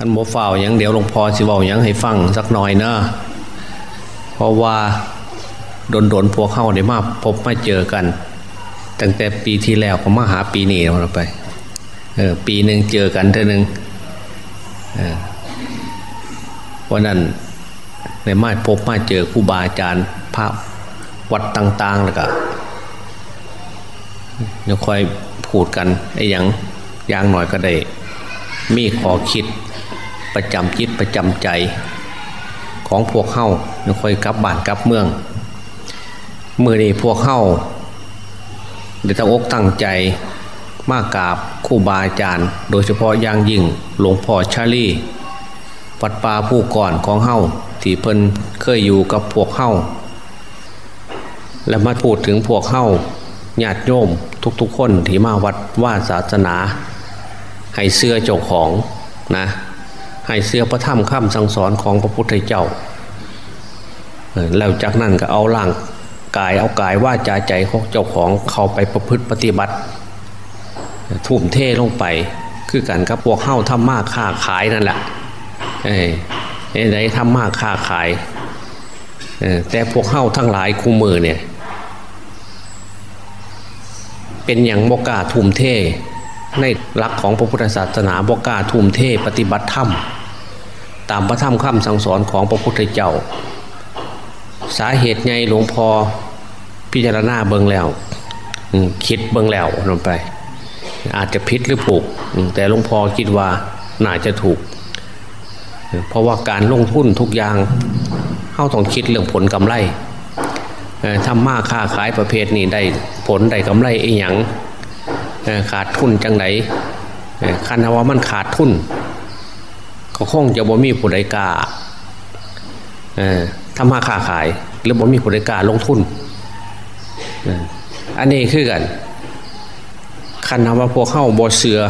ท่านหมอฝ่าวยังเดี๋ยวหลวงพ่อสิเว้ายังให้ฟังสักหน่อยเนอะเพราะว่าโดนโดนๆพวกเข้าได้มาพบมาเจอกัน ตั้งแต่ปีที่แล้วก็มาหาปีนี้เราไปเออปีหนึ่งเจอกันเท่านึงเออวันนั้นในมาพบมาเจอครูบาอาจารย์พระวัดต่าง ๆ แล้วก็เดี๋ยวค่อยพูดกันไอ้ยังยางหน่อยก็ได้ มีขอคิด ประจำจิตประจำใจ ของพวกเข้าเดี๋ยค่อยกลับบ้านกลับเมือง มือนี้พวกเข้าเดี๋ยวตั้งอกตั้งใจมากราบครูบาอาจารย์ โดยเฉพาะอย่างยิ่งหลวงพ่อชาลีวัดป่าผู้ก่อนของเฮ้าที่เพิ่นเคยอยู่กับพวกเฮ้าและมาพูดถึงพวกเฮ้าญาติโยมทุกๆคนที่มาวัดว่าศาสนา ให้เสื้อเจ้าของนะ ให้เสื้อพระธรรมคำสั่งสอนของพระพุทธเจ้า แล้วจากนั้นก็เอาร่างกายเอากายว่าจาใจของเจ้าของเขาไปประพฤติปฏิบัติ ทุ่มเทลงไปคือกันกับพวกเข้าทำมากค้าขายนั่นแหละเอ้ไหนทำมากค้าขายแต่พวกเข้าทั้งหลายคู่มือเนี่ยเป็นอย่างบกาทุ่มเท ในหลักของพระพุทธศาสนาบกาทุ่มเทปฏิบัติธรรม ตามพระธรรมคำสั่งสอนของพระพุทธเจ้า สาเหตุไงหลวงพ่อพิจารณาเบิงแล้วคิดเบิงแล้วลงไป อาจจะพิษหรือผูก แต่หลวงพ่อคิดว่าน่าจะถูก เพราะว่าการลงทุนทุกอย่างเข้าต้องคิดเรื่องผลกำไรทำมาค้าขายประเภทนี้ได้ผลได้กำไรไอ้หยังขาดทุนจังไหนคันว่ามันขาดทุน ก็คงจะบ่มีผู้ใดกล้าทำมาค้าขาย หรือบ่มีผู้ใดกล้าลงทุนอันนี้คือกันคันว่าพวกเข้าบ่เสือ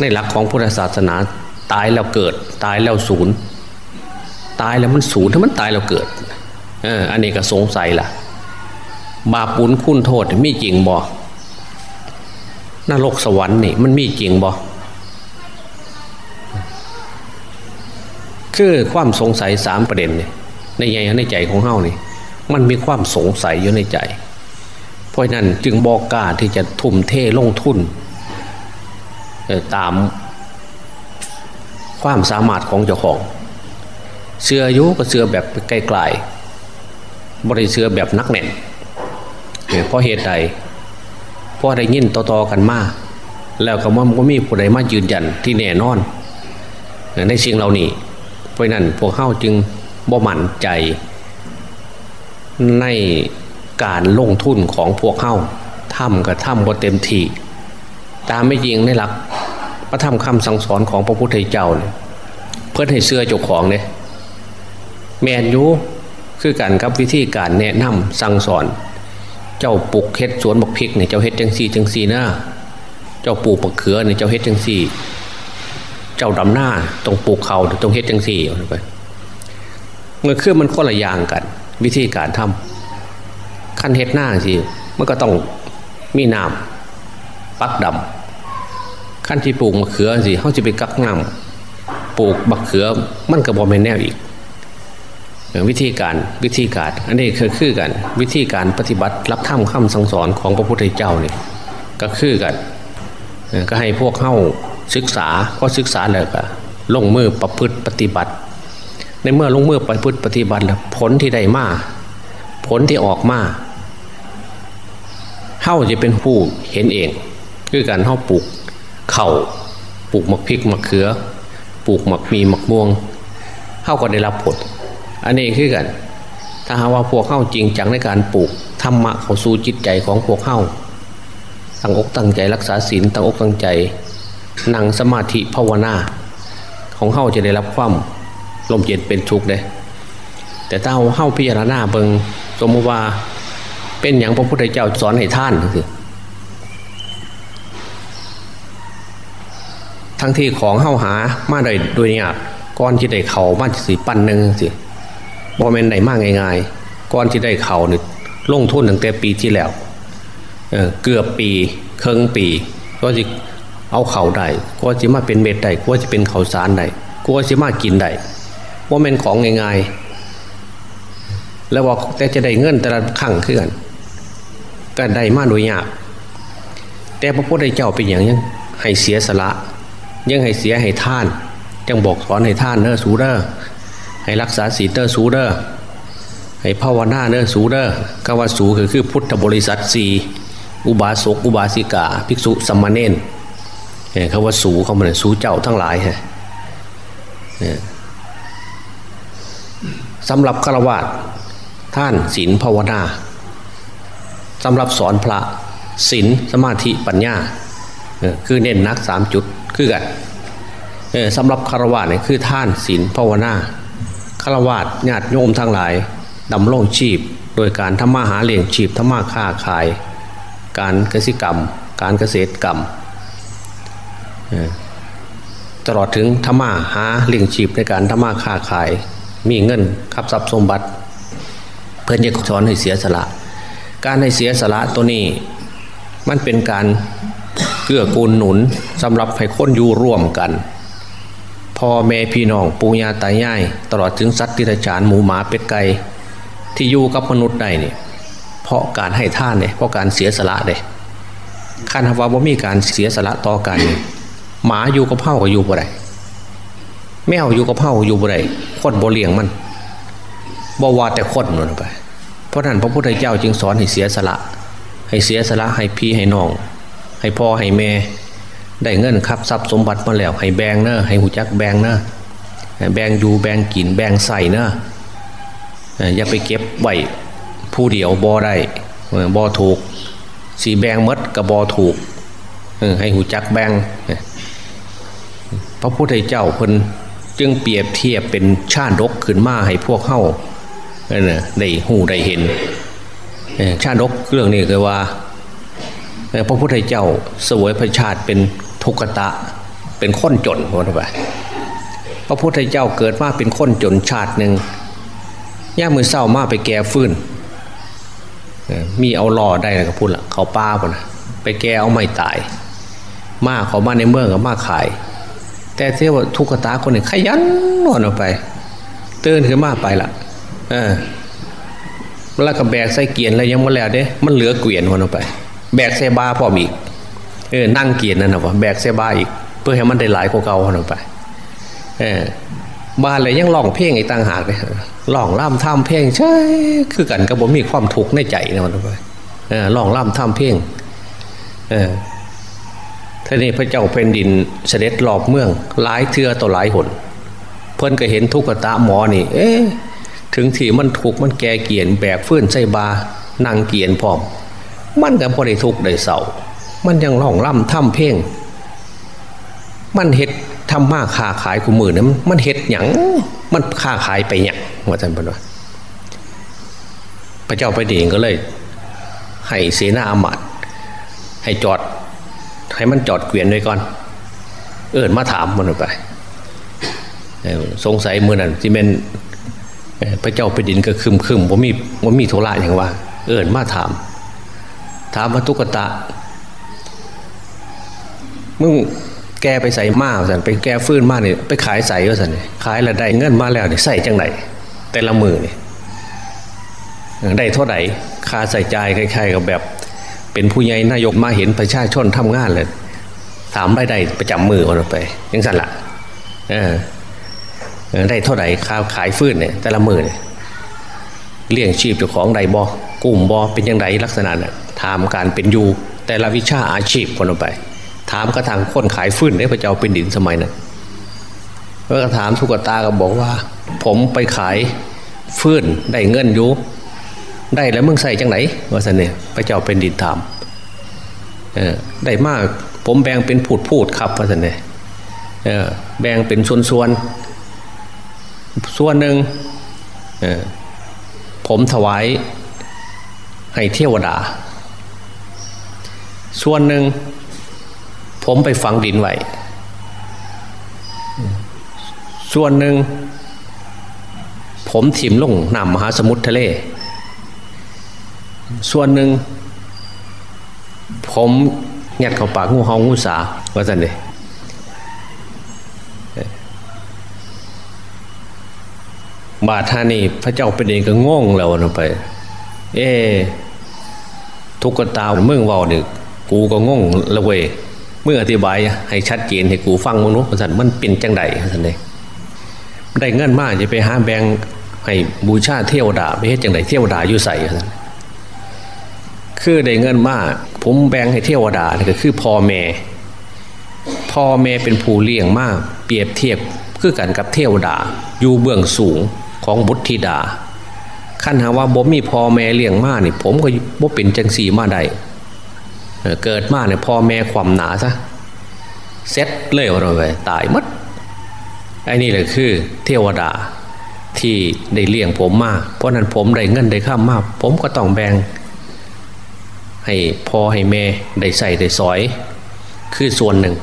ในหลักของพุทธศาสนาตายแล้วเกิด ตายแล้วศูนย์ตายแล้วมันศูนย์ถ้ามันตายแล้วเกิดเอออันนี้ก็สงสัยล่ะ บาปบุญคุณโทษมีจริงบ่นรกสวรรค์นี่มันมีจริงบ่ คือความสงสัยสามประเด็นนี่ในใจในใจของเฮานี่ มันมีความสงสัยอยู่ในใจ เพราะนั้นจึงบอกกล้าที่จะทุ่มเทลงทุนตามความสามารถของเจ้าของ เสื้อยุก็เสื้อแบบไกลๆบริเสื้อแบบนักแน่นเอ่อเพราะเหตุใดเพราะได้ยินต่อๆกันมาแล้วก็มันก็มีผู้ใดมายืนยันที่แน่นอนในสิ่งเหล่านี้ เพราะนั้นพวกเข้าจึงบ่หมั่นใจ ในการลงทุนของพวกเข้าทำกับทำก็เต็มที่ตามไม่จริงในหลักพระธรรมคำสั่งสอนของพระพุทธเจ้าเนี่ยเพื่อให้เสื้อเจ้าของเนี่ยแมนยูคือกันกับวิธีการแนะนำสั่งสอน เจ้าปลูกเฮ็ดสวนบักพริกเนี่ยเจ้าเฮ็ดจังซีจังซีหน้าเจ้าปลูกบักเขือเนี่ยเจ้าเฮ็ดจังซี เจ้าดำหน้าต้องปลูกเขาต้องเฮ็ดจังซีเอาไปเมื่อคือมันคนละอย่างกัน วิธีการทำขั้นเฮ็ดหน้าสิมันก็ต้องมีน้ำปักดำขั้นที่ปลูกมะเขือสิเขาจะไปกักน้ำปลูกมะเขือมันก็บอมนแนวอีกวิธีการวิธีการอันนี้คือคือกัน วิธีการปฏิบัติรับถ้ำคำสั่งสอนของพระพุทธเจ้าเนี่ยก็คือกันก็ให้พวกเข้า ศึกษาก็ศึกษาแล้วก็ลงมือประพฤติปฏิบัติ ในเมื่อลงมือประพฤติปฏิบัติแล้วผลที่ได้มาผลที่ออกมาเฮ้าจะเป็นผู้เห็นเอง คือการเฮ้าปลูกเข่าปลูกมะพริกมะเขือ ปลูกหมะมีหมะม่วงเฮ้าก็ได้รับผล อันนี้คือกัน ถ้าหากว่าพวกเข้าจริงจังในการปลูกธรรมะเขาสู่จิตใจของพวกเข้าตั้งอกตั้งใจรักษาศีลตั้งอกตั้งใจ นั่งสมาธิภาวนา ของเข้าจะได้รับความลมเย็นเป็นทุกข์เลยแต่ถ้าเอาเข้าพิจารณาเบิงสมมติว่าเป็นอย่างพระพุทธเจ้าสอนให้ท่านคือทั้งที่ของเข้าหามาได้โดยเนี่ยก้อนที่ได้เข่ามาสีปันหนึ่งสิบอแมนไหนมากง่ายๆก้อนที่ได้เข่านี่ลงทุนตั้งแต่ปีที่แล้วเเกือบปี เคิงปีก็จะ เอาเข่าได้กว่าจะมาเป็นเม็ดได้กว่าจะเป็นเข่าสารได้กว่าจะมากินได้ว่าเป็นของง่ายๆแล้วว่าแต่จะได้เงินแต่ละครั้งขึ้นก็ได้มาโดยยากแต่พระพุทธเจ้าเป็นอย่างยังให้เสียสละ ยังให้เสียให้ท่าน จังบอกสอนให้ทานเน้อสูเด้อให้รักษาศีลเน้อสูเด้อให้ภาวนาเน้อสูเด้อกว่าสูคือคือพุทธบริษัทสี่อุบาสกอุบาสิกา ภิกษุสัมมาเนน เขาว่าสูเขามันสูเจ้าทั้งหลายฮะสำหรับฆราวาสทานศีลภาวนาสำหรับสอนพระศีลสมาธิปัญญาคือเน้นนักสามจุดคือกันสำหรับคารวะเนี่ยคือท่านศีลภาวนาคารวะญาติโยมทั้งหลายดำรงชีพ โดยการทำมาหาเลี้ยงชีพทำมาค้าขาย การเกษตรกรรม การเกษตรกรรม ตลอดถึงธรรมาหาเลี้ยงชีพในการธรรมาค้าขาย มีเงินขับทรัพย์สมบัติ เพื่อนจะสอนให้เสียสละ การให้เสียสละตัวนี้ มันเป็นการเกื้อกูลหนุนสำหรับให้คนอยู่ร่วมกันพ่อแม่พี่น้องปู่ย่าตายายตลอดถึงสัตว์ที่ฉานหมูหมาเป็ดไก่ที่อยู่กับมนุษย์ได้เนี่ยเพราะการให้ท่านเนี่ยเพราะการเสียสละเนี่ยขั้นว่าว่ามีการเสียสละต่อกัน หมาอยู่กับเผ่าก็อยู่บ่ได้แมวอยู่กับเผ่าอยู่บ่ได้คนบ่เลี้ยงมันบ่ว่าแต่คนนั่นไป เพราะนั้นพระพุทธเจ้าจึงสอนให้เสียสละ ให้เสียสละให้พี่ให้น้อง ให้พ่อให้แม่ ได้เงินครับทรัพย์สมบัติมาแล้ว ให้แบงเนอะให้หูจักแบงเนอะแบงอยู่แบงกินแบงใส่เนอะอย่าไปเก็บไว้ผู้เดียวบอได้บอถูก สีแบงมดกับบอถูกให้หูจักแบง พระพุทธเจ้าเพิ่นจึงเปรียบเทียบเป็นชาดกขึ้นมาให้พวกเข้าได้หูได้เห็นชาดกเรื่องนี้คือว่าพระพุทธเจ้าสวยพระชาติเป็นทุกตะเป็นคนจนว่าไปพระพุทธเจ้าเกิดมาเป็นคนจนชาติหนึ่งย่ามือเศร้ามาไปแก่ฟื้นมีเอาหล่อได้ก็พูดละเขาป้าปนะไปแก่เอาไม่ตาย มาเขามาในเมืองก็มาขาย แต่เที่ยวทุกตาคนหนึ่งขยันนอนออกไปเตือนขึ้นมาไปละเออแล้วก็แบกใส่เกียนแล้วยังมาแล้วเด้มันเหลือเกวียนวันออกไป แบกใส่บาพอมอีกเออนั่งเกียรนั่นหรอวะแบกเสบาอีก เพื่อให้มันได้หลายกว่าเก่าหน่อยไป เออบ้านเลยยังร้องเพลงไอีกต่างหากเลยร้องล่ำท่ำเพลงใช่คือกันกับผมมีความทุกข์ในใจนะมันออกไปเออร้องล่ำท่ำเพลงเออ ท่านี้พระเจ้าเป็นดินเสด็จหลอบเมืองหลายเทือต่อหลายหน เพื่อนก็เห็นทุกขตาหมอนี่ เอ๊ถึงที่มันถูกมันแก่เกียนแบกฟื้นใส่บา นั่งเกียนพร้อม มันก็พอได้ทุกได้เศร้ามันยังร้องล่ำทำเพลงมันเห็ดทำมากค้าขายคู่มือนะมันเห็ดหยังมันค้าขายไปหยังว่าท่านบอกว่าพระเจ้าไปดีก็เลย ให้เสนาอามาตให้จอด ให้มันจอดเกวียนไว้ก่อน เอิญมาถามมันไปสงสัยมือนั้นที่เป็นพระเจ้าไปดินก็คึมคึมว่ามีว่ามีโทระอย่างว่า เอิญมาถาม ถามว่าตุกตะมึงแกไปใส่มาสันไปแกฟื้นมาเนี่ยไปขายใส่ก็สันขายล้วได้เงินมาแล้วเนี่ยใส่จังไหนแต่ละมือเนี่ยได้เท่าไหร่ค่าใส่ใจใครๆกับแบบ เป็นผู้ใหญ่นายกมาเห็นประชาชนทำงานเลยถามได้ได้ประจำมือคนไปยังสั่นละเออได้เท่าไหร่ค่าขายฟื้นเนี่ยแต่ละมือเนี่ยเลี้ยงชีพเจ้าของใดบอกลุ่มบอเป็นยังไงลักษณะเนี่ยถามการเป็นอยู่แต่ละวิชาอาชีพคนไป ถามกระทางคนขายฟื้นได้พระเจ้าเป็นดินสมัยนั้นเมื่อถามทุกตาก็บอกว่า ผมไปขายฟื้นได้เงินอยู่ ได้แล้วมึงใส่จังไหนว่าสันเนี่ยพระเจ้าเป็นดินถามได้มากผมแบ่งเป็นพูดพูดครับว่าสันเนี่ยแบ่งเป็นส่วนส่วนส่วนหนึ่งผมถวายให้เทวดา ส่วนหนึ่งผมไปฝังดินไว้ ส่วนหนึ่งผมถิ่มลงน้ำมหาสมุทรทะเล ส่วนหนึ่ง ผมยัดเข้าปากงูเห่างูสาว่าสันเลยบาท่านี่พระเจ้าเป็นเองก็ง่งแล้วนะไป เอ ทุกตาเมื่อว่าเนี่ยกูก็ง่งละเวเมื่ออธิบายให้ชัดเจนให้กูฟังมึงรู้สันมันเป็นจังไดสันเลยได้เงินมากจะไปหาแบงให้บูชาเที่ยวดาไปเฮ็ดจังไดเที่ยวดาอยู่ใส่สัน คือได้เงินมาก ผมแบ่งให้เทวดาก็คือพ่อแม่พ่อแม่เป็นผู้เลี้ยงมาก เปรียบเทียบคือกันกับเทวดา อยู่เบื้องสูงของบุตรธิดาขั้นหาว่าบ่มีพ่อแม่เลี้ยงมากนี่ผมก็บ่เป็นจังสีมาได้เกิดมาเนี่ยพ่อแม่ความหนาซะเซ็ตเลยว่าเราไปตายมัดไอ้นี่แหละคือ เทวดาที่ได้เลี้ยงผมมาเพราะนั้นผมได้เงินได้ข้ามมากผมก็ต้องแบ่ง ให้พ่อให้แม่ได้ใส่ได้สอย คือส่วนหนึ่ง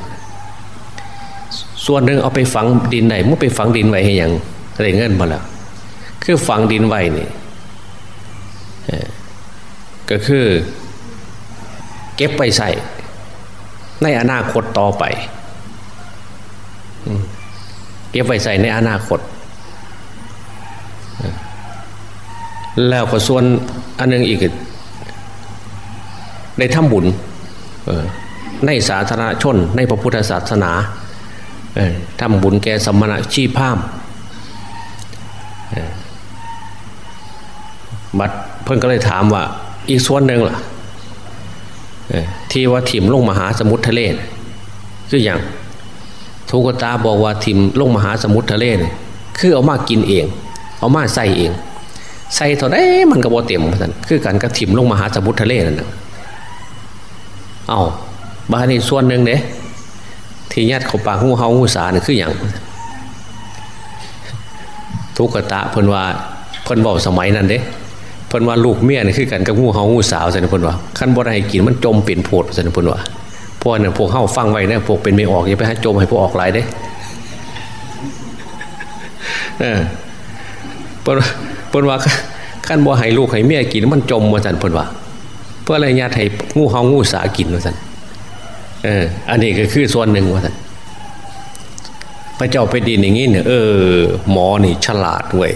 ส่วนหนึ่งเอาไปฝังดินไหนมุไปฝังดินไว้ให้ยังได้เงินมาแล้วคือฝังดินไว้นี่ก็คือ เก็บไปใส่ในอนาคตต่อไปเก็บไว้ใส่ในอนาคต แล้วก็ส่วนอันนึงอีก ได้ทำบุญในสาธารณชน ในพระพุทธศาสนาทำบุญแก่สมณะชีพามบัดเพิ่นก็เลยถามว่า อีกส่วนหนึ่งล่ะที่ว่าถิ่มลงมหาสมุทรทะเลคืออย่างทุกตาบอกว่าถิ่มลงมหาสมุทรทะเลคือเอามากินเอง เอามาใส่เอง ใส่เท่าไดมันก็บ่เต็มเหมือนกันคือการกระถิ่มลงมหาสมุทรทะเลนั่นนะ เอาบ้านี่ส่วนหนึ่งเด้ที่ยัดเข้าปากงูเห่างูสาเนี่ยคืออย่างทุกตะเพิ่นว่าเพิ่นบอกสมัยนั้นเด้เพิ่นว่าลูกเมียนี่คือกันกับงูเห่างูสาวสันเพิ่นว่าขั้นบ่ได้กินมันจมเป็นโพดสันเพิ่นว่าพวกนี่ยพวกเฮาฟังไว้เนี่ยพวกเป็นไม่ออกอย่าไปให้จมให้พวกออกหลายเด้เออเพิ่นเพิ่นว่าขั้นบ่ให้ลูกให้เมียกินมันจมว่าสันเพิ่นว่า พื่ออะไรญาติให้งูเห่างูสากินว่าสันเออ อันนี้ก็คือส่วนหนึ่งว่าสันพระเจ้าไปดินอย่างนี้เนี่ยเออหมอนี่ฉลาดเว้ย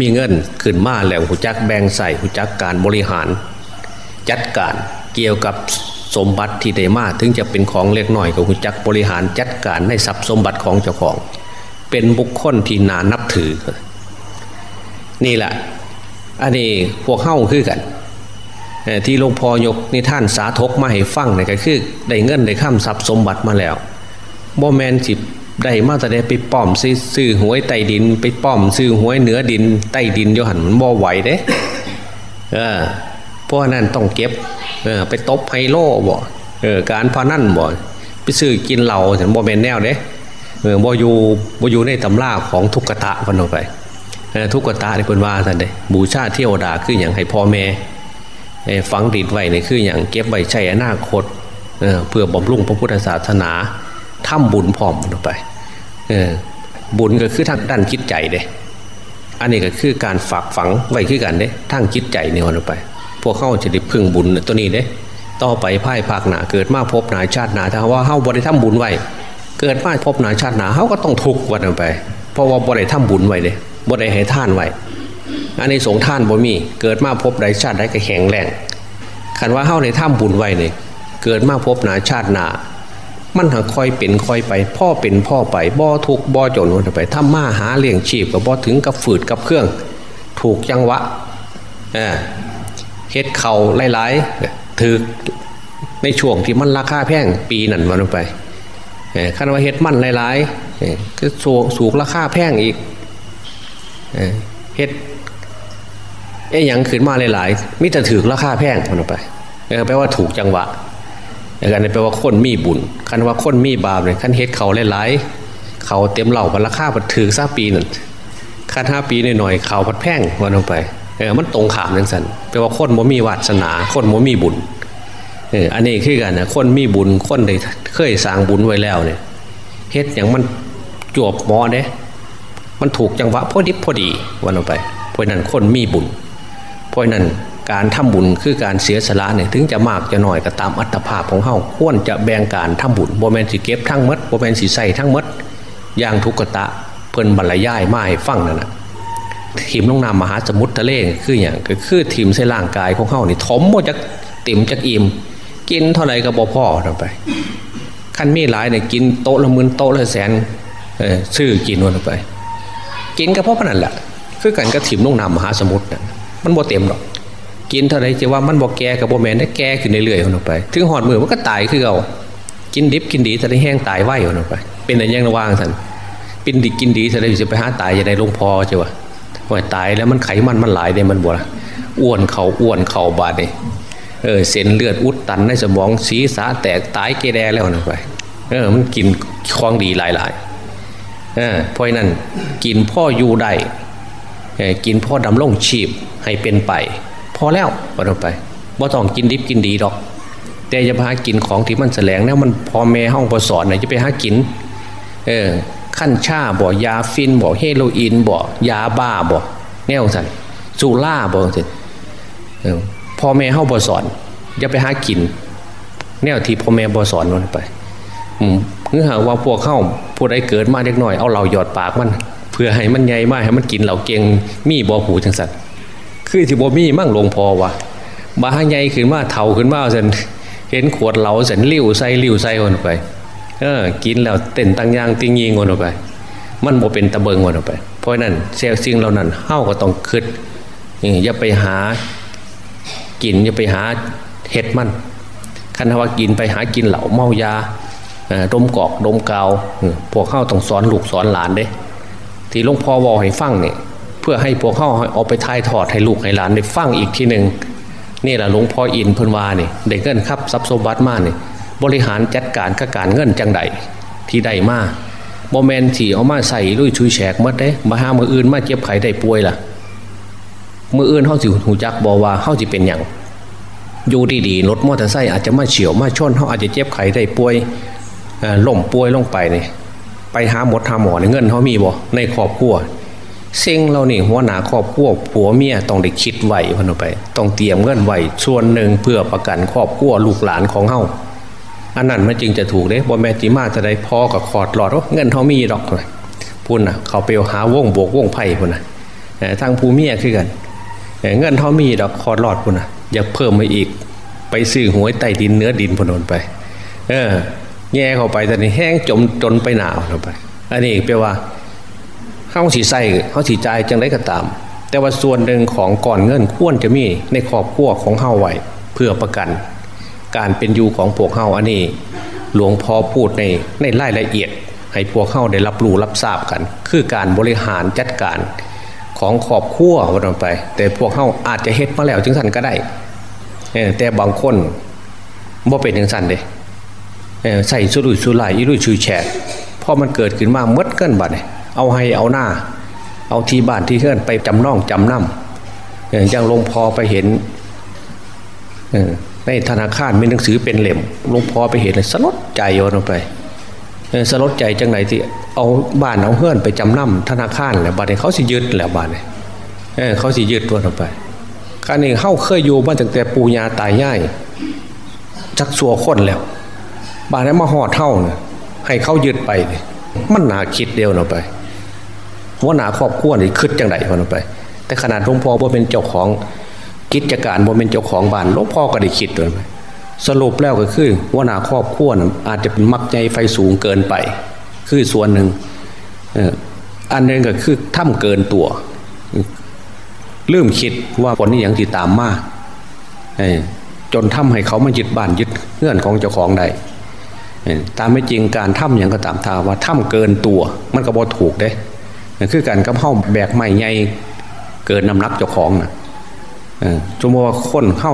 มีเงินขึ้นมาแล้วหูจักแบ่งใส่หูจักการบริหาร จัดการเกี่ยวกับสมบัติที่ได้มาถึงจะเป็นของเล็กน้อยก็หูจักบริหารจัดการในทรัพย์สมบัติของเจ้าของ เป็นบุคคลที่นานับถือ นี่แหละอันนี้พวกเข้าคือกัน ที่หลวงพ่อยกนิท่านสาธกมาให้ฟังเนี่ยก็คือได้เงินได้ข้ามทรัพย์สมบัติมาแล้วโมแมนสิได้มาแต่ได้ไปป้อมซื้อหวยใต้ดิน ไปป้อมซื้อหวยเหนือดินใต้ดินโยหันมันบ่ไหวเด้เออพราะนั้นต้องเก็บเออไปตบไฮโลบ่เออการพานั่นบ่ไปซื้อกินเหล้าฉันบ่เป็นแนวเด้เออบ่อยู่บ่อยู่ในตำราของทุกกตะพันออกไปทุกกตะในคนว่าท่านเด้บูชาเที่ยวดาคืออย่างให้พ่อแม่ ฝังดินไว้เนี่ยคืออย่างเก็บไว้ใช้อนาคตเเพื่อบำรุงพระพุทธศาสนาทำบุญพร้อมลงไปบุญก็คือทางด้านจิตใจเด้ อันนี้ก็คือการฝากฝังไว้คือกันเด้ทางจิตใจเนี่ยลงไป พวกเข้าจะได้พึ่งบุญตัวนี้เด้ต่อไปพ่ายภาคหนาเกิดมาพบหนาชาติหนาถ้าว่าเข้าบริทำบุญไว้เกิดมาพบหนาชาติหนาเขาก็ต้องทุกข์วันไป เพราะว่าบริทำบุญไว้เด้บริให้ท่านไว้ อันนี้สงท่านบ่มีเกิดมาพบใดชาติใดก็แข็งแรงขันว่าเข้าในถ้ำบุญไว้เนี่ยเกิดมาพบหนาชาติหนามันหาคอยเป็นคอยไป พ่อเป็นพ่อไปบ่อทุกบ่อจนวนไปถ้ามาหาเลี้ยงชีพกับบ่อถึงกับฝืดกับเครื่อง ถูกจังวะเฮ็ดเข่าหลายๆถือในช่วงที่มันราคาแพงปีนั่นวันไปคันว่าเฮ็ดมันหลายๆก็สูงสูงราคาแพงอีกเฮ็ด เอ้ยังขึ้นมาหลายๆมิแต่ถือราคาแพงมันไปแปลว่าถูกจังหวะอย่างนั้นแปลว่าคนมีบุญคันว่าคนมีบาปเนี่ยคันเฮ็ดเขาหลายๆเขาเต็มเหล่าพันราคาพันถือซาปีนั่นคันห้าปีหน่อยๆเขาพัดแพงวันลงไปเออมันตรงขามจังสันแปลว่าคนบ่มีวาสนา คนบ่มีบุญเอออันนี้คือกันนะคนมีบุญคนได้เคยสร้างบุญไว้แล้วเนี่ยเฮ็ดอย่างมันจวบหมอเนี่ยมันถูกจังหวะพอดิบพอดีวันลงไปเพราะนั้นคนมีบุญ เพราะนั้นการทำบุญคือการเสียสละเนี่ยถึงจะมากจะหน่อยก็ตามอัตภาพของเฮาควรจะแบ่งการทำบุญโบแมนสิเก็บทั้งมดโบแมนสิใส่ทั้งมดอย่างทุกตะเพิ่นบรรยายมาให้ฟังนั่นนะทีมลงนามมหาสมุทรทะเลคืออย่างก็คือทีมใส่ร่างกายของเฮานี่ถมโมจากติ่มจากอิ่มกินเท่าไรก็บ่พอเราไปขั้นมีหลายเนี่ยกินโต๊ะละหมื่นโต๊ะละแสนเออซื้อกินวันไป กินก็เพราะนั่นแหละคือกันก็ทีมลงนามมหาสมุทรนะ มันบ่เต็มหรอกกินเท่าไรจะว่ามันบ่แก่กับบ่แมนได้แก่ขึ้นเรื่อยๆคนออกไป ถึงหอดมือมันก็ตายคือเอากินดิบกินดีจะได้แห้งตายไหวคนออกไป เป็นอะไรยังระว่างสันปินดิกินดีจะได้จะไปหาตายจะได้ลงพอใช่ปะว่าตายแล้วมันไขมันมันหลายเนี่ยมันบวอ้วนเขาอ้วนเข่าบาดเนี่ยเออเส้นเลือดอุดตันในสมองศีรษะแตกตายเกแดแล้วนะไปเออมันกินคลองดีหลายๆเออเพราะนั้นกินพ่ออยู่ได้ กินพ่อดำล่งชีพให้เป็นไป พอแล้วก็ต้องไปบ่ต้องกินดิบกินดีดอก แต่จะไปหากินของที่มันแสลงแล้วมันพอแม่ห้องพอสอนไหนจะไปหากิน เออขั้นชาบ่ยาฟินบ่เฮโรอีนบ่ยาบ้าบ่แนวสันสูล่าบ่สิพ่อแม่เฮาบ่สอนอย่าไปหากิน แนวที่พ่อแม่บ่สอนมันไป อืม เงื่อหาว่าพวกเข้าผู้ใดเกิดมาเล็กน้อยเอาเหล่าหยอดปากมัน เพื่อให้มันใหญ่มากให้มันกินเหล่าเก่งมีบ่หูจังสัตว์คือที่บ่มีมั่งลงพอวะบาใหญ่ขึ้นมาเท่าขึ้นมาสันเห็นขวดเหลาสันลิ้วใส่ลิ้วใส่คนไปเออกินแล้วเต้นตังยางติงยิงวนออกไป มันโมเป็นตะเบิงวนออกไป เพราะนั้นเซลซิงเรานั้นเฮ้าก็ต้องคืดอย่าไปหากินอย่าไปหาเห็ดมันคันว่ากินไปหากินเหล่าเมายา ดมกอกดมกาวพวกเข้าต้องสอนลูกสอนหลานเด้ ที่หลวงพ่อวอให้ฟังเนี่ยเพื่อให้พวกเข้าเอาไปทายถอดให้ลูกให้หลานได้ฟังอีกทีหนึ่งนี่แหละหลวงพ่ออินพันวาเนี่ยเด็กเงินครับทรัพย์สมบัติมากเนี่ยบริหารจัดการกับการเงินจังใดที่ได้มาโมเมนที่เอามาใส่ลุยชุยแฉกมัดเด้มาหามืออื่นมาเจ็บไข้ได้ป่วยล่ะมืออื่นเขาสิหูจักบอกว่าเขาจะเป็นอย่างอยู่ดีๆรถมอเตอร์ไซค์อาจจะมาเฉียวมาชนเขาอาจจะเจ็บไข้ได้ป่วย ล่มป่วยลงไปเนี่ยไปหาหมดหาหมอเงินเขามีบ่ในครอบครัวเซ็งเรานี่หัวหนาครอบครัวผัวเมียต้องได้คิดไหวพันไป ต้องเตรียมเงินไหวส่วนหนึ่งเพื่อประกันครอบครัวลูกหลานของเฮาอันนั้นมันจึงจะถูกเด้บอแม่จีมาจะได้พอกับคอดหลอดเงินเขามีดอกเลยพุ่นนะเขาไปหาวงโบกวงไพ่พุ่นนะทางภูเมียคือกันเงินเขามีดอกคอดหลอดพุ่นนะอยากเพิ่มมาอีก ไปซื้อหวยไต่ดินเนื้อดินพนนไป เออ แง่เข้าไปตอนนี้แห้งจมจนไปหนาวลงไป อันนี้แปลว่าเขาสีใส่เขาสีใจจังไรก็ตาม แต่ว่าส่วนหนึ่งของก่อนเงินควรจะมีในครอบครัวของเฮาไว้เพื่อประกัน การเป็นอยู่ของพวกเขาอันนี้ หลวงพ่อพูดในในรายละเอียด ให้พวกเข้าได้รับรู้รับทราบกัน คือการบริหารจัดการของขอบขั้ววันไป แต่พวกเข้าอาจจะเฮ็ดมาแล้วจึงสันก็ได้แต่บางคนบ่เป็นจึงสันเลย ใส่สุรุ่ยสุร่ายอีรุ่ยชุยแฉกพอมันเกิดขึ้นมาเมดเกินบัดเลยเอาให้เอาหน้า เอาที่บ้านที่เพื่อนไปจำน่องจำน้ำอย่างลงพอไปเห็นในธนาคารมีหนังสือเป็นเหล่มหลวงพ่อไปเห็นเลยสลดใจโยนไปสลดใจจังไหนที่เอาบ้านเอาเฮื่อนไปจำนำธนาคารแล้วบ้านเขาสิยึดแล้วบ้านเนี่ยเขาสิยึดตัวลงไปการนี้เข้าเคยอยู่มาตั้งแต่ปูญาตายย่ายจักสัวคนแล้ว บ้านนี้มาห่อเท่าเนี่ยให้เขายึดไป มันหนาคิดเดียวลงไปว่าหนาครอบครัวนี่คืดจังไหนคนไป แต่ขนาดหลวงพ่อว่าเป็นเจ้าของกิจการบ่เป็นเจ้าของบ้านหลวงพ่อก็ได้คิดด้วยสรุปแล้วก็คือว่าหนาครอบครัวอาจจะเป็นมักใจไฟสูงเกินไป คือส่วนหนึ่งอันนึงก็คือถ้ำเกินตัวเริ่มคิดว่าผลนี้ยังติดตามมากจนทำให้เขามายึดบ้านยึดเงื่อนของเจ้าของได้ ตามไม่จริงการทำอย่างก็ตามทาว่าถ้ำเกินตัว มันก็บอถูกเด้คือการกระเพาแบกใหม่ใหญ่เกินน้ำหนักเจ้าของนะสมมติว่าคนเข้า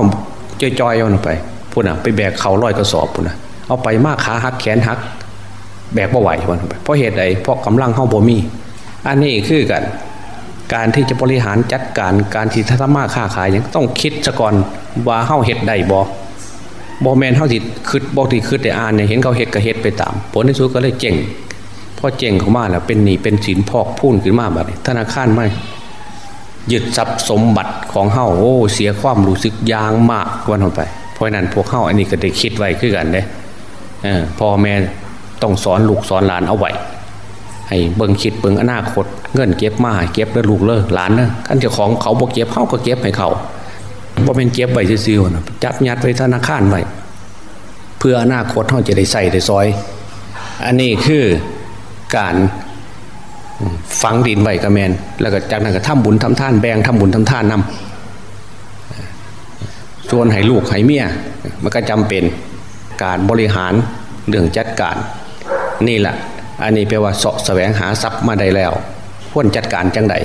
จอยๆเอาไปพูดนะไปแบกเขาลอยกระสอบพูดนะเอาไปมากขาหักแขนหัก แบกบ่ไหววันไปเพราะเหตุใดเพราะกำลังเข้าบ่มี อันนี้คือกัน การที่จะบริหารจัดการการที่ทำมาค้าขายยังต้องคิดซะก่อนว่าเข้าเหตุใดบ่ บอแมนเข้าที่คืดบอที่คืดแต่อ่านเนี่ยเห็นเขาเหตุกับเหตุไปตาม ผลที่สุดก็เลยเจ๋งพอเจ๋งเขามาแล้วเป็นหนี้เป็นสินพอกพูนขึ้นมาแบบนี้ธนาคารไม่ยึดทรัพย์สมบัติของเฮาโอ้เสียความรู้สึกยางมากวันออกไป เพราะนั้นพวกเฮาอันนี้ก็ได้คิดไว้คือกันเด้พ่อแม่ต้องสอนลูกสอนหลานเอาไว้ให้เบิ่งคิดเบิ่งอนาคต เงินเก็บมาเก็บแล้วลูกเลิกหลานนะขั้นเจ้าของเขาบอกเก็บเขาก็เก็บให้เขา บ่เป็นเก็บไว้ซื่อๆนะจับยัดไว้ธนาคารไว้เพื่ออนาคตเขาจะได้ใส่ได้ซอย อันนี้คือการฝังดินไว้กระแมนแล้วก็จากนั้นก็ทำบุญทำท่านแบ่งทำบุญทำท่านนำชวนให้ลูกให้เมียมันก็จำเป็นการบริหารเรื่องจัดการ นี่แหละอันนี้แปลว่าเสาะแสวงหาทรัพย์มาได้แล้วควรจัดการจังใด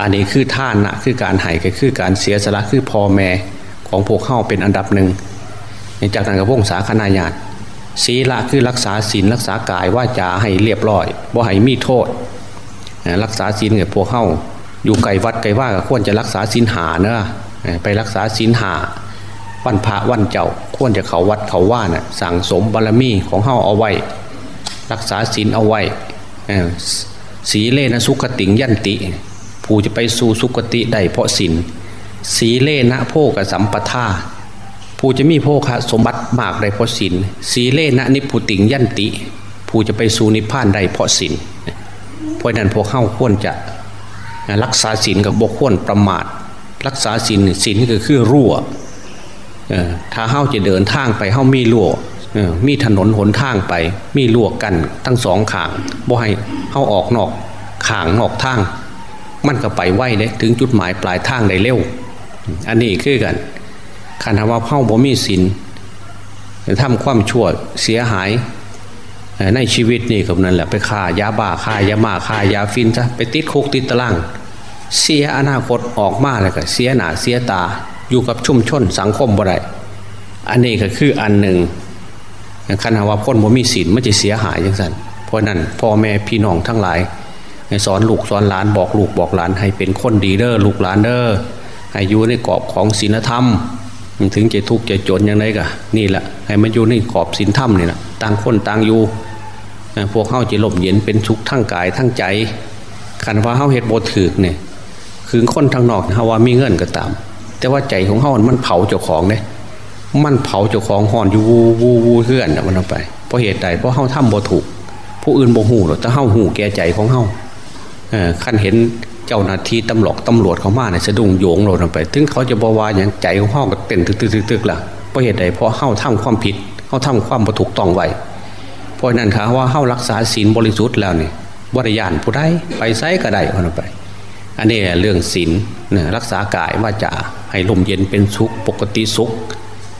อันนี้คือท่านนะคือการให้ก็คือการเสียสละคือพ่อแม่ของพวกเข้าเป็นอันดับหนึ่งจากนั้นก็พงสาคณาญาติศีละคือรักษาศีลรักษากายว่าจะให้เรียบร้อยบ่ให้มีโทษ รักษาศีลกับพวกเข้าอยู่ไกลวัดไกลว่าก็ควรจะรักษาศีลหาเนอะไปรักษาศีลหาวันพระวันเจ้าควรจะเขาวัดเขาว่านะ่ะสั่งสมบารมีของเข้าเอาไว้ รักษาศีลเอาไว้สีเลนะสุขติงยันติ ผู้จะไปสู่สุขติได้เพราะศีลสีเลนะโภกสัมปทาผู้จะมีโภคสมบัติมากได้เพราะศีลสีเลนะนิพุติงยันติ ผู้จะไปสู่นิพพานได้เพราะศีลเพราะนั้นพวกเข้าควรจะรักษาศีลกับบกควรประมาท รักษาศีลศีลก็คือรั่วถ้าเข้าจะเดินทางไปเข้ามีรั่วมีถนนหนทางไป มีรั่วกันทั้งสองขางบ่ให้เข้าออกนอกขางนอกทาง มันก็ไปไหวเลยถึงจุดหมายปลายทางได้เร็ว อันนี้คือกันคันธว่าเข้าบ่มีศีลทำความชั่วเสียหายในชีวิตนี่กับนั่นแหละไปฆ่ายาบ้าฆ่ายามาฆ่ายาฟินซะไปติดคุกติดตาราง เสียอนาคตออกมาเลยก็เสียหนาเสียตาอยู่กับชุมชนสังคมบ่ได้อันนี้ก็คืออันหนึ่งขณะว่าพ้นบ่มีศีลมันจะเสียหายอย่างนั้นเพราะนั้นพ่อแม่พี่น้องทั้งหลาย สอนลูกสอนหลานบอกลูกบอกหลาน ให้เป็นคนดีเด้อลูกหลานเด้อให้อยู่ในกรอบของศีลธรรม ถึงจะทุกข์จะจนย่างไรก็นี่แหละให้มันอยู่ในขอบศีลธรรมนี่แหละต่างคนต่างอยู่พวกเข้าจะหลบเย็นเป็นทุกข์ทั้งกายทั้งใจขันว่าเข้าเหตุโบถือเนี่ยคือคนทางนอกฮาว่ามีเงินก็ตาม แต่ว่าใจของเขามันเผาเจ้าของเนี่ยมันเผาเจ้าของห่อนอยู่วูวูวูเพื่อนมันออกไปเพราะเหตุใดเพราะเข้าทำบ่ถูก ผู้อื่นบ่หูหรอกแต่เข้าหูแก่ใจของเข้า ขั้นเห็นเจ้าหน้าที่ตำรวจตำรวจเขามาเนี่ยสะดุ้งโยงลงไป ถึงเขาจะบวาอย่างใจของเข้าก็เต้นตึกๆๆล่ะเพราะเหตุใดเพราะเข้าทำความผิดเข้าทำความบ่ถูกต้องไว้เพราะนั้นค่ะว่าเข้ารักษาศีลบริสุทธิ์แล้วนี่วริยานผู้ใดไปไซก็ได้คนไป อันนี้เรื่องศีลรักษากายว่าจะให้ลมเย็นเป็นสุขปกติสุข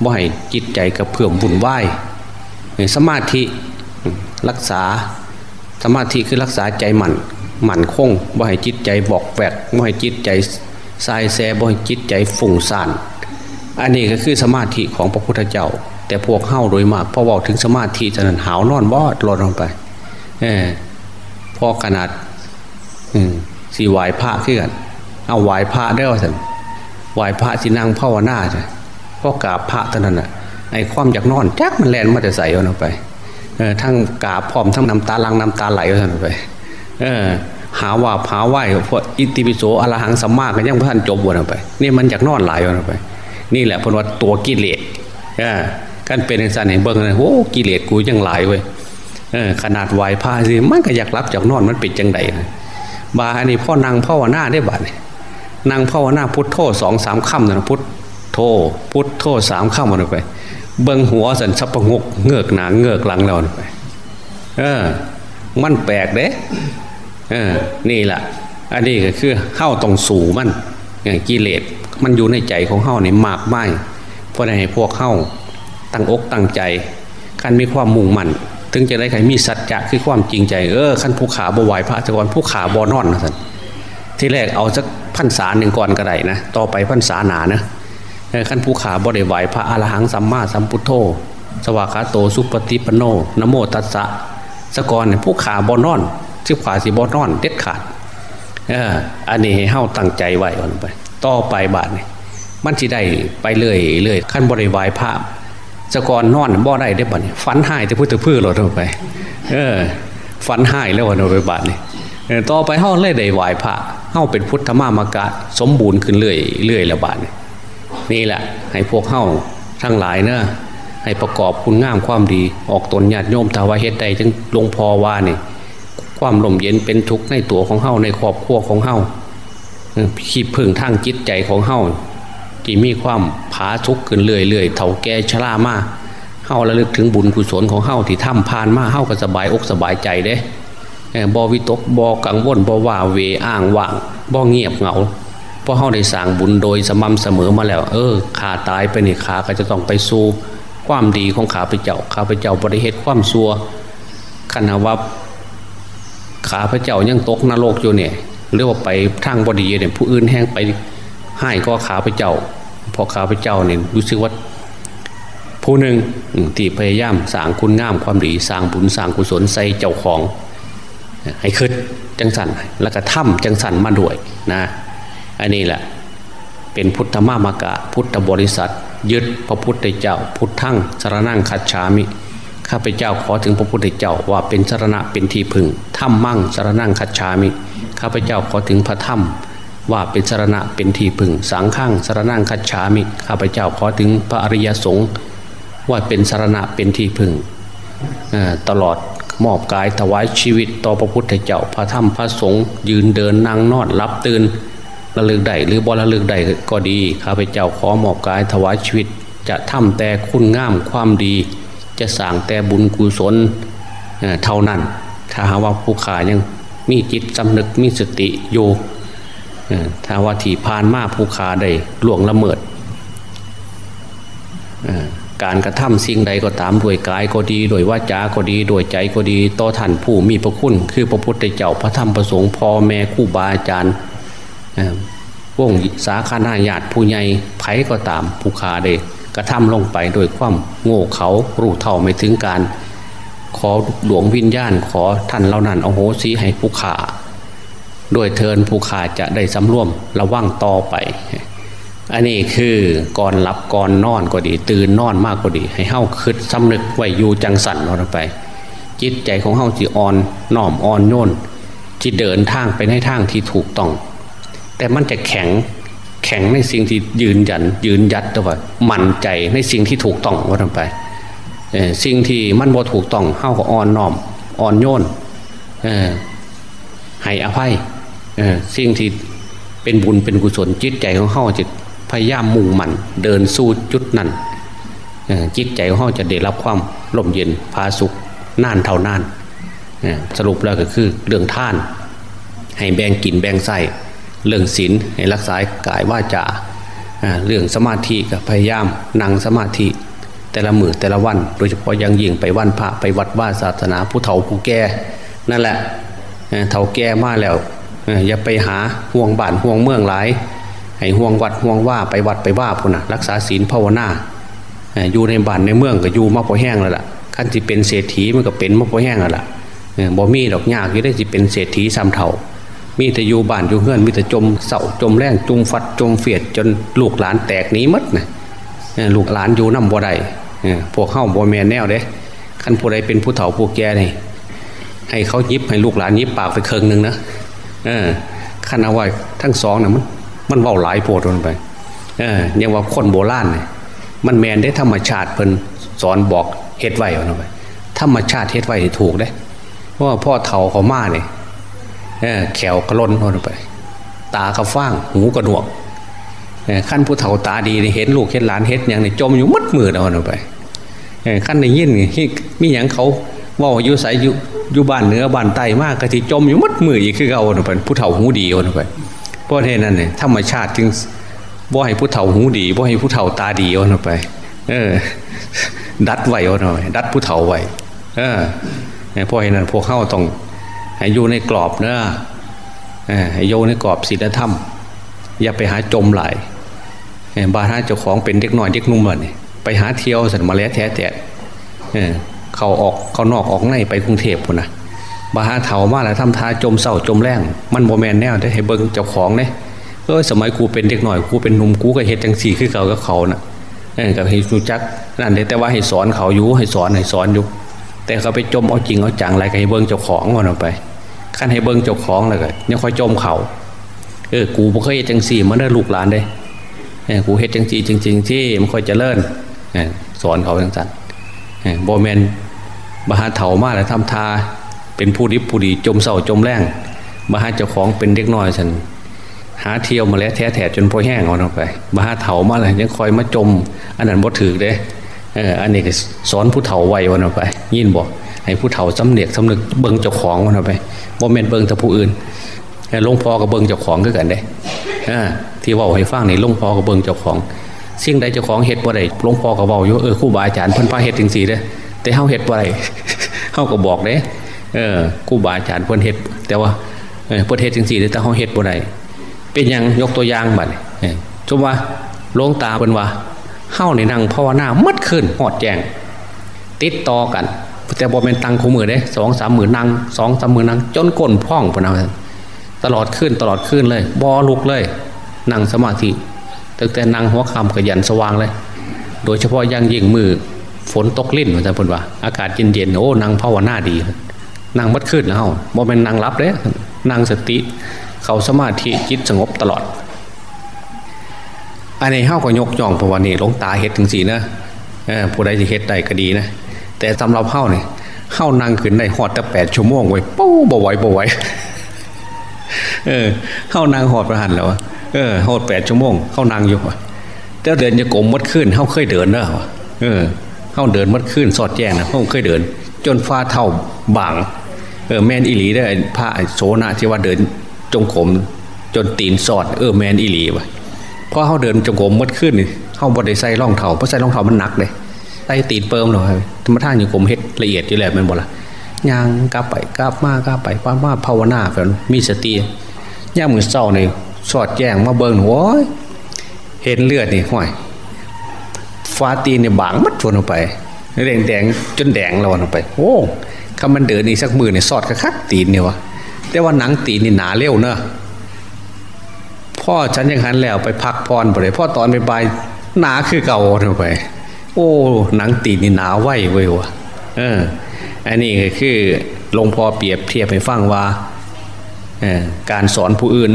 ว่าให้จิตใจกระเพื่อมบุญไหวสมาธิรักษาสมาธิคือรักษาใจหมั่น หมั่นคงบ่ให้จิตใจบอกแวกบ่ให้จิตใจทรายแซ่บ่ให้จิตใจฝุ่งซ่านอันนี้ก็คือสมาธิของพระพุทธเจ้า แต่พวกเข้าโดยมากพอบอกถึงสมาธิจะนั้นหาวนอนบอดลดลงไปเออพอขนาดสีไหวพระขึ้นกันเอาไหวพระได้ว่าสันไหวพระสินั่งภาวนาใช่พ่อกราบพระตอนนั้นอะไอ้ความอยากนอนจักมันแลนมาจะใส่เอาไปเออทั้งกราบพร้อมทั้งน้ำตาลังน้ำตาไหลเอาไป เออหาว่าหาไหวพวกอิติปิโสอรหังสัมมากันยังพระท่านจบวนไป นี่มันอยากนอนหลายวันไป นี่แหละพนวัตตัวกิเลสอ่ากันเป็นสันเห็นเบิ้งเลยโอ้กิเลสกูยังหลายเว้ยเออขนาดไหวพาสิมันก็อยากรับจากนอนมันป็นจังไดบาอันนี้พ่อนางพ่อวนาได้บาดนางพ่อวนาพุทโธสองสามคำนะพุทโธพุทโธสามคำมันไป เบิ้งหัวสันสับประงกเงือกหนาเงือกหลังเราไป เออ มันแปลกเด้ เออนี่แหละอันนี้ก็คือเข้าตรงสู่มันกิเลสมันอยู่ในใจของเข้านี่มากไม่เพราะในพวกเข้าตั้งอกตั้งใจขั้นมีความมุ่งมั่นถึงจะได้ใครมีสัจจะคือความจริงใจเออขั้นผู้ขาบวายพระจกรผู้ขาบอนอนนะท่านที่แรกเอาสักพันษาหนึ่งก่อนก็ได้นะต่อไปพันษาหนานะขั้นผู้ขาบริวายพระอรหังสัมมาสัมพุทโธสวากาโตสุปฏิปโนนโมตัสสะสกรเนี่ยผู้ขาบอนอน สิบขาสิบอนอนเด็ดขาดเอออันนี้ให้เฮ้าตั้งใจไว้ก่อนไป ต่อไปบาทนี่มันจะได้ไปเรื่อยเรื่อยขั้นบริวายพระสกรนนอนบ่ได้ได้บัดนี้ฟันหายจะพูดถึงพืชหลดลงไป เออฟันหายแล้ววันไปบาทนี่ต่อไปเฮาเลยได้ไหวพระเฮาเป็นพุทธมามากะสมบูรณ์ขึ้นเรื่อยเรื่อยละบาดนี่นี่แหละให้พวกเฮาทั้งหลายเนะให้ประกอบคุณงามความดี ออกตนญาติโยมทาวาเฮ็ดใดจึงหลวงพ่อว่านี่ ความลมเย็นเป็นทุกข์ในตัวของเฮาในครอบครัวของเฮาขีดพึ่งทางจิตใจของเฮาที่มีความผาทุกข์ขึ้นเรื่อยๆเถ่าแก่ชรามาเฮาระลึกถึงบุญกุศลของเฮาที่ทำผ่านมาเฮาก็สบายอกสบายใจเด้บอวิตกบอกังวลบอว่าเวอ้างว่างบอเงียบเหงาเพราะเฮาได้สร้างบุญโดยสม่ำเสมอมาแล้ว เออขาตายไปนี่ขาก็จะต้องไปสู่ความดีของข้าพเจ้าข้าพเจ้าบริเหตุความซัวขณะว่า ขาพระเจ้ายังตกนรกอยู่เนี่ยเรียกว่าไปทางบดีเนี่ยผู้อื่นแห้งไปให้ก็ขาพระเจ้า พอขาพระเจ้าเนี่ยรู้สึกว่าผู้หนึ่งที่พยายามสร้างคุณงามความดีสร้างบุญสร้างกุศลใส่เจ้าของ ให้คืดจังสันแล้วก็ถ้ำจังสันมาด้วยนะอันนี้แหละเป็นพุทธมามากะพุทธบริษัท ยึดพระพุทธเจ้า พุทธังสารนั่งคัจฉามิ ข้าพเจ้าขอถึงพระพุทธเจ้าว่าเป็นสารณะเป็นที่พึ่งถ้ำมั่งสารนั่งคัจฉามิข้าพเจ้าขอถึงพระถ้ำว่าเป็นสารณะเป็นที่พึ่งสังฆังสารนั่งคัจฉามิข้าพเจ้าขอถึงพระอริยสงฆ์ว่าเป็นสารณะเป็นที่พึ่งตลอดมอบกายถวายชีวิตต่อพระพุทธเจ้าพระธรรมพระสงฆ์ยืนเดินนั่งนอนรับตื่นระลึกใดหรือบ่ระลึกใดก็ดีข้าพเจ้าขอมอบกายถวายชีวิต จะทำแต่คุณงามความดี จะสร้างแต่บุญกุศลเท่านั้น ถ้าหาว่าผู้ขายังมีจิตสำนึกมีสติอยู่ถ้าว่าที่พานมาผู้ขาได้ล่วงละเมิดการกระทำสิ่งใดก็ตามด้วยกายก็ดีด้วยวาจาก็ดีด้วยใจก็ดีต่อท่านผู้มีพระคุณ คือพระพุทธเจ้าพระธรรมพระสงฆ์พ่อแม่คู่บาอาจารย์วงสาขาหน้าญาติผู้ใหญ่ไผก็ตามผู้ขาได้ กระทำลงไปโดยความโง่เขารู้เท่าไม่ถึงการ ขอหลวงวิญญาณ ขอท่านเหล่านั้นโอโหสีให้ผู้ขาโดยเทินผู้ขาจะได้สำรวมระว่างต่อไป อันนี้คือก่อนหลับก่อนนอนก็ดี ตื่นนอนมากก็ดี ให้เฮ้าคืดสำนึกไว้อยู่จังสันเราไป จิตใจของเฮ้าจีอ่อนน้อมอ่อนโยนที่เดินทางไปในทางที่ถูกต้อง แต่มันจะแข็ง แข็งในสิ่งที่ยืนยัน ยืนยัดตัวมั่นใจในสิ่งที่ถูกต้องว่าทำไปสิ่งที่มันบ่ถูกต้องเข้ากับอ่อนน้อมอ่อนโยนให้อภัยสิ่งที่เป็นบุญเป็นกุศลจิตใจของเขาจะพยายามมุ่งมั่นเดินสู้จุดนั้นจิตใจของเขาจะได้รับความร่มเย็นพาสุขน่านเท่านานสรุปแล้วก็คือเรื่องท่าน ให้แบ่งกินแบ่งใส่ เรื่องศีลให้รักษากายว่าจาเรื่องสมาธิก็พยายามนั่งสมาธิ แต่ละมือแต่ละวัน โดยเฉพาะยังยิ่งไปวันพระไปวัดว่าศาสนาผู้เฒ่าผู้แก่นั่นแหละเฒ่าแก่มาแล้วอย่าไปหาห่วงบ้านห่วงเมืองหลายให้ห่วงวัดห่วงว่าไปวัดไปว่าพุ่นนะรักษาศีลภาวนาอยู่ในบ้านในเมืองก็อยู่มาพอแห้งแล้วล่ะขั้นที่เป็นเศรษฐีมันก็เป็นมาพอแห้งแล้วล่ะบ่มีดอกยากยี่ได้ที่เป็นเศรษฐีซ้ำเท่า มีแต่อยู่บ้านอยู่เฮือนมีแต่จมเสาจมแรงจุมฟัดจมเฟียดจนลูกหลานแตกหนีมัดนะลูกหลานอยู่น้ำบ่ได้พวกเข้าบ่แมนแนวเด้ขั้นผู้ใดเป็นผู้เฒ่าผู้แก่นี่ให้เขายิบให้ลูกหลานยิบปากไปเคิงหนึ่งนะขั้นเอาไว้ทั้งสองนะมันมันเบาหลายโพดลงไปเออยังว่าคนโบราณเนี่ยมันแมนได้ธรรมชาติเพิ่นสอนบอกเฮ็ดไว้เอาไปธรรมชาติเฮ็ดไว้ถูกได้เพราะว่าพ่อเฒ่าเขามาเนี่ย แขวกระล้นลงไป ตากระฟ้างหูกระหนวกขั้นผู้เฒ่าตาดีเห็นลูกเห็นหลานเห็นอย่างนี้จมอยู่มัดมือเอาไปขั้นในยินมีอย่างเขาว่าอยู่ใส่อยู่อยู่บ้านเหนือบ้านใต้มากกะทิจมอยู่มัดมืออีกคือเอาไปผู้เฒ่าหูดีเอาไปเพราะเหตุนั้นเนี่ยธรรมชาติจึงว่าให้ผู้เฒ่าหูดีว่าให้ผู้เฒ่าตาดีเอาไป เออ ดัดไหว้เอาหน่อยดัดผู้เฒ่าไว้เออเพราะเหตุนั้นพวกเข้าต้อง อยู่ในกรอบเนะให้โยในกรอบศีลธรรม อย่าไปหาจมไหลบาท่าเจ้าของเป็นเด็กน้อยเด็กนุ่มเลยไปหาเที่ยวสันมาแล้วแท้แต่เขาออกเขานอกออกในไปกรุงเทพคนนะบาฮาเถามาแล้วทำท่าจมเศร้าจมแรงมันโมแมนแนวได้ให้เบิ้งเจ้าของเนี่ยเออสมัยกูเป็นเด็กหน่อยกูเป็นหนุ่มกูก็เห็ดจังสี่คือเขากับเขานะ่ะกับให้รู้จักนั่นเลยแต่ว่าให้สอนเขาอยู่ให้สอนให้สอนอยู่ แต่เขาไปจมเอาจริงเอาจังอะไรก็ให้เบิ้งเจ้าของก่อนออกไปขั้นให้เบิ้งเจ้าของเลยก็ยังค่อยจมเขาเออกูบ่เคยเฮจังสี่มันได้ลูกหลานเด้เออกูเฮ็ดจังสี่จริงๆที่มันค่อยเจริญเออสอนเขาจังซั่นเออบ่แมนบาหาเฒ่ามาแล้วทำทาเป็นผู้ดิบผู้ดีจมเศร้าจมแรงบาหาเจ้าของเป็นเด็กน้อยซั่นหาเที่ยวมาแล้วแท้แถจนพอแห้งเอาออกไปบาหาเฒ่ามาแล้วยังคอยมาจม อันนั้นบ่ถือเด้ เอออันนี้ก็สอนผู้เฒ่าไว้วันออกไป ยินบ่ให้ผู้เฒ่าสำเนียกสำนึกเบิ่งเจ้าของวันออกไปบ่แม่นเบิ่งแต่ผู้อื่นหลวงพ่อกับเบิงเจ้าของคือกันเด้ที่ว่าให้ฟังนี่หลวงพ่อกับเบิงเจ้าของสิ่งใดเจ้าของเฮ็ดบ่ได้หลวงพ่อก็เว้าอยู่เออครูบาอาจารย์พิ่นพาเฮ็ดจังซี่เด้แต่เฮาเฮ็ดบ่ได้เฮาก็บอกเด้เออครูบาอาจารย์พิ่นเฮ็ดแต่ว่าเออพิ่นเฮ็ดจังซี่เด้แต่เฮาเฮ็ดบ่ได้เป็นยังยกตัวอย่างบัดนี้เออสมว่าหลวงตาเพิ่นว่า เฮาในนั่งภาวนาหมดคืนฮอดแจงติดต่อกัน แต่บ่แม่นตังคู่มือเด้2-3มื้อนั่ง2-3มื้อนั่งจนก้นพองพุ่นเอาซั่นตลอดขึ้นตลอดขึ้นเลยบอลุกเลยนั่งสมาธิตั้งแต่นั่งหัวคำกับยันสว่างเลย โดยเฉพาะยังยิ่งมือฝนตกลิ้นอาจารย์พูดว่าอากาศเย็นๆโอ้นั่งภาวนาดีนั่งมัดขึ้นแล้วโมเป็นนั่งรับเลยนั่งสติ เขาสมาธิจิตสงบตลอด อันนี้เฮ้าก็ยกย่องพระว่านี่หลวงตาเฮ็ดถึงสีนะผู้ใดจะเฮ็ดได้ก็ดีนะแต่สำหรับเฮ้าเนี่ยเฮ้านั่งขึ้นได้หอดแต่แปดชั่วโมงไว้ปู้บ่ไหวบ่ไหวเออเข้านางหอดประหันแล้ววะเออหอดแปดชั่วโมงเข้านางอยู่วะเจ้าเดินจะกลมมัดขึ้นเข้าเคยเดินเนอะเออเข้าเดินมัดขึ้นสอดแจ้งนะเข้าเคยเดิน จนฟ้าเท่าบางเออแมนอิหลีได้พระโสนะที่ว่าเดินจงกรมจนตีนสอด เออแมนอิหลีวะ พราะเขาเดินจงกรมมัดขึ้นเข้าบไดใส่รองเท้าเพราะใส่รองเท้ามันหนักเลยใส่ตีนเปิมเลยธรรมท่านอยู่กรมเฮ็ดละเอียดอยู่แล้วมันบ่ละยางกลับไปกลับมากลับไปป้ามาภาวนาแบบมีสติย่ามมือเศร้าในสอดแจ้งมาเบิ่งโอ้ยเห็นเลือดนี่ห้อยฟาตีนเนี่ยบางมัดชวนออกไปแดงแดงจนแดงแล้วออกไป โอ้คำมันเดินนี่สักมือเนี่ยสอดกระคักตีนเนี่ยวะแต่ว่าหนังตีนนี่หนาเร็วเนอะ พ่อฉันยังหันแล้วไปพักพรไปเลยพ่อตอนไปบายหนาคือเก่าออกไป โอ้หนังตีนี่หนาไหวเว้ยวะเออ อันนี้คือหลวงพ่อเปรียบเทียบให้ฟังว่าการสอนผู้อื่น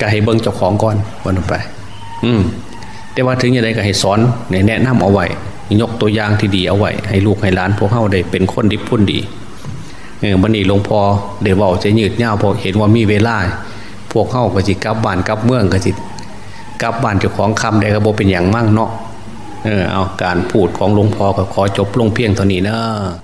ก็ให้เบิ่งเจ้าของก่อนวันไป อืมแต่ว่าถึงอย่างไรก็ให้สอนแนะนำเอาไว้ยกตัวอย่างที่ดีเอาไว้ให้ลูกให้หลานพวกเขาได้เป็นคนดีพุ่นดีเออวันนี้หลวงพ่อเดี๋ยวบอกจะยืดเงาพอเห็นว่ามีเวลา พวกเข้าก็จิกลับบ้านกลับเมืองก็จิกลับบ้านเจ้าของคำได้ก็บเป็นอย่างมั่งเนาะเออเอาการพูดของหลวงพ่อก็ขอจบลงเพียงเท่านี้เนาะ